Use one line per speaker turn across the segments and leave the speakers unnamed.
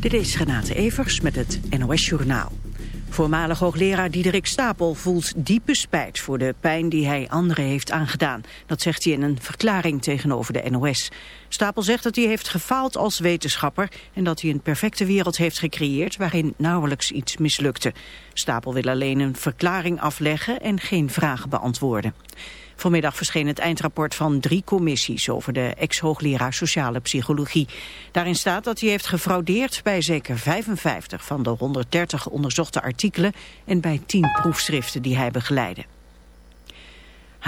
Dit is Renate Evers met het NOS Journaal. Voormalig hoogleraar Diederik Stapel voelt diepe spijt voor de pijn die hij anderen heeft aangedaan. Dat zegt hij in een verklaring tegenover de NOS. Stapel zegt dat hij heeft gefaald als wetenschapper en dat hij een perfecte wereld heeft gecreëerd waarin nauwelijks iets mislukte. Stapel wil alleen een verklaring afleggen en geen vragen beantwoorden. Vanmiddag verscheen het eindrapport van drie commissies over de ex-hoogleraar sociale psychologie. Daarin staat dat hij heeft gefraudeerd bij zeker 55 van de 130 onderzochte artikelen en bij 10 proefschriften die hij begeleidde.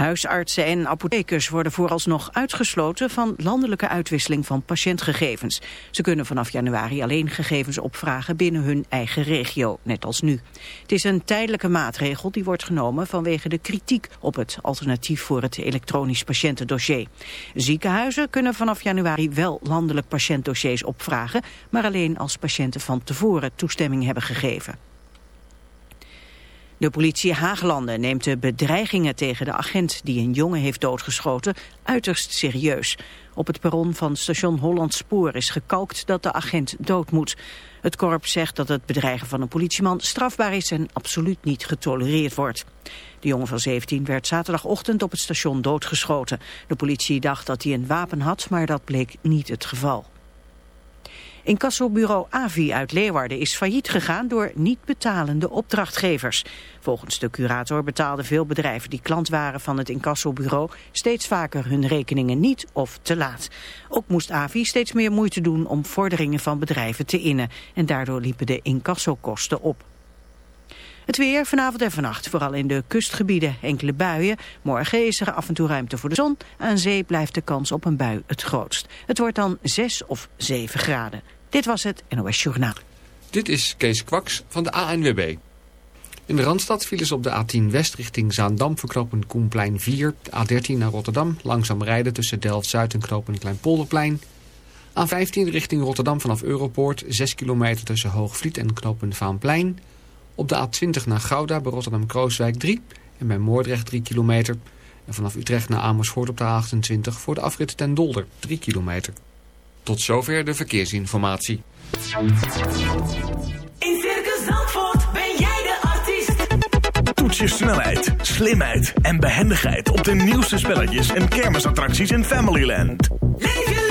Huisartsen en apothekers worden vooralsnog uitgesloten van landelijke uitwisseling van patiëntgegevens. Ze kunnen vanaf januari alleen gegevens opvragen binnen hun eigen regio, net als nu. Het is een tijdelijke maatregel die wordt genomen vanwege de kritiek op het alternatief voor het elektronisch patiëntendossier. Ziekenhuizen kunnen vanaf januari wel landelijk patiëntdossiers opvragen, maar alleen als patiënten van tevoren toestemming hebben gegeven. De politie Haaglanden neemt de bedreigingen tegen de agent die een jongen heeft doodgeschoten uiterst serieus. Op het perron van station Holland Spoor is gekalkt dat de agent dood moet. Het korps zegt dat het bedreigen van een politieman strafbaar is en absoluut niet getolereerd wordt. De jongen van 17 werd zaterdagochtend op het station doodgeschoten. De politie dacht dat hij een wapen had, maar dat bleek niet het geval. Incassobureau AVI uit Leeuwarden is failliet gegaan door niet betalende opdrachtgevers. Volgens de curator betaalden veel bedrijven die klant waren van het incassobureau steeds vaker hun rekeningen niet of te laat. Ook moest AVI steeds meer moeite doen om vorderingen van bedrijven te innen en daardoor liepen de incassokosten op. Het weer vanavond en vannacht, vooral in de kustgebieden enkele buien. Morgen is er af en toe ruimte voor de zon. Aan zee blijft de kans op een bui het grootst. Het wordt dan 6 of 7 graden. Dit was het NOS Journaal.
Dit is Kees Kwaks van de ANWB. In de Randstad vielen ze op de A10 West richting Zaandam verknopen Koenplein 4. A13 naar Rotterdam, langzaam rijden tussen Delft-Zuid en knopen Kleinpolderplein. A15 richting Rotterdam vanaf Europoort, 6 kilometer tussen Hoogvliet en knopen Vaanplein. Op de A20 naar Gouda bij Rotterdam-Krooswijk 3 en bij Moordrecht 3 kilometer. En vanaf Utrecht naar Amersfoort op de A28 voor de afrit ten Dolder 3 kilometer. Tot zover de verkeersinformatie.
In Circus Zandvoort ben jij de artiest.
Toets je snelheid, slimheid en behendigheid op de nieuwste spelletjes en kermisattracties in Familyland.
Leef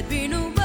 there'd be
no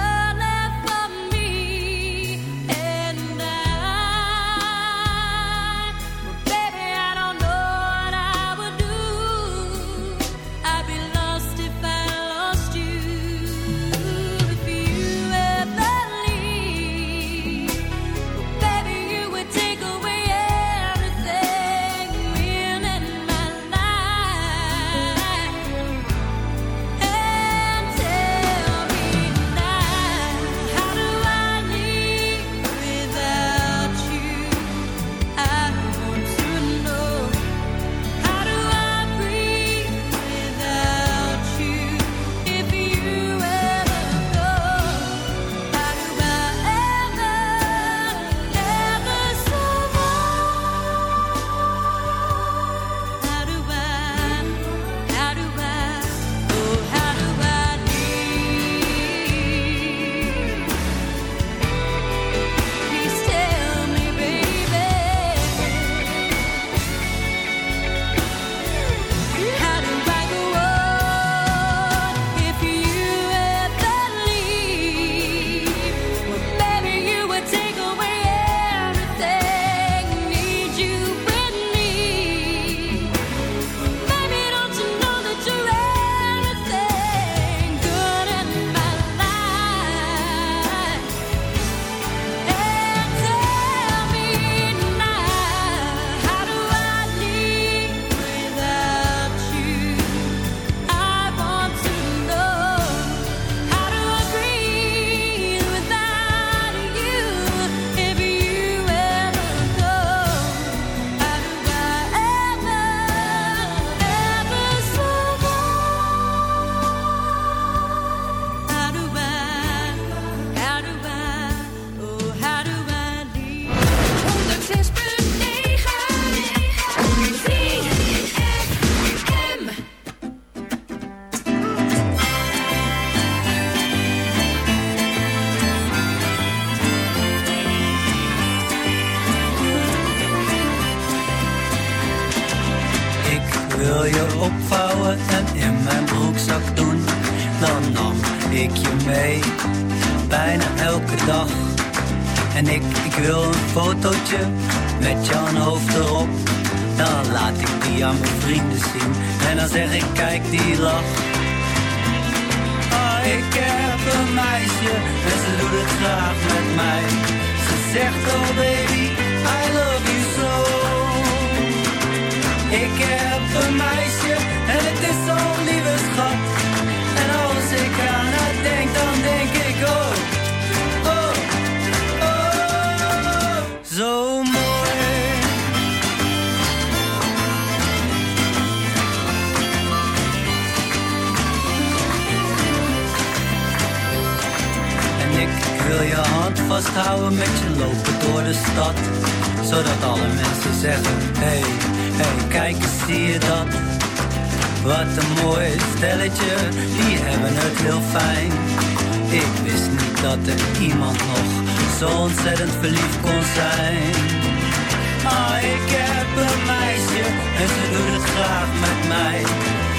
met mij.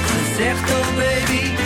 Ze zegt, oh baby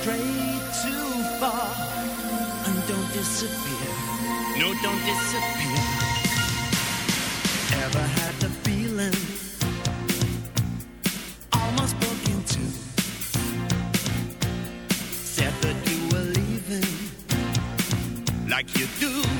stray too far. And don't disappear. No, don't disappear. Ever had the feeling? Almost broke into. Said that you were leaving. Like you do.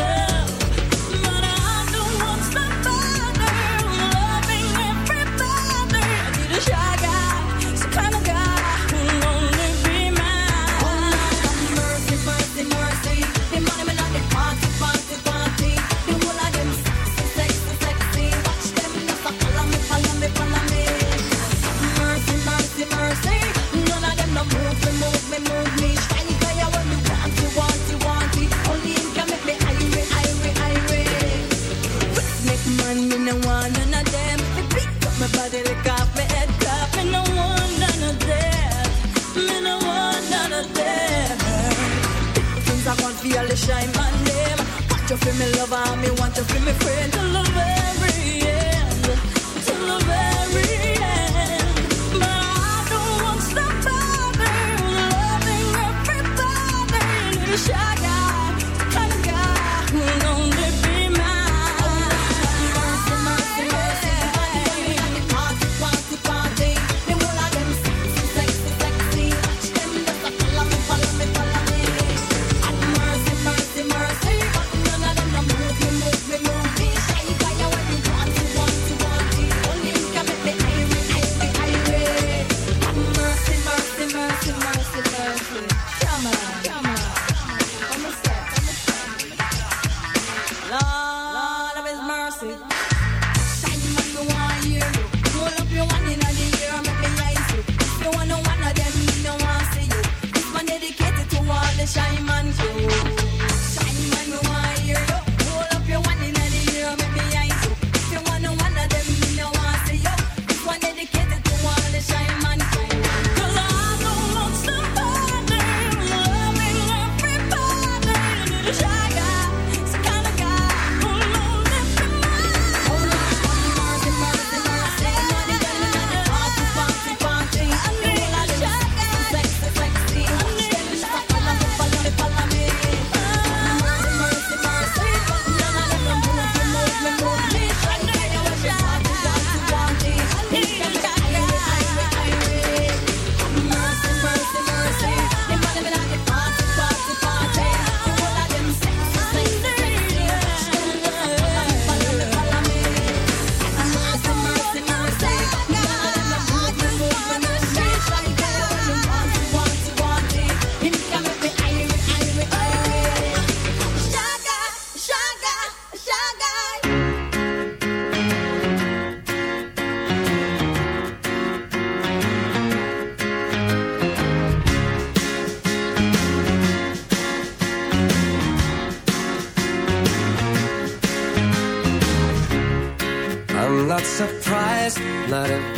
shine my name. Want you feel me lover, me want you feel me friend.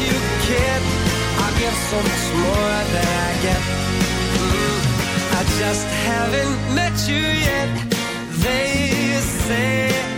you, kid, I'll give so much more than I get. Mm. I just haven't met you yet. They say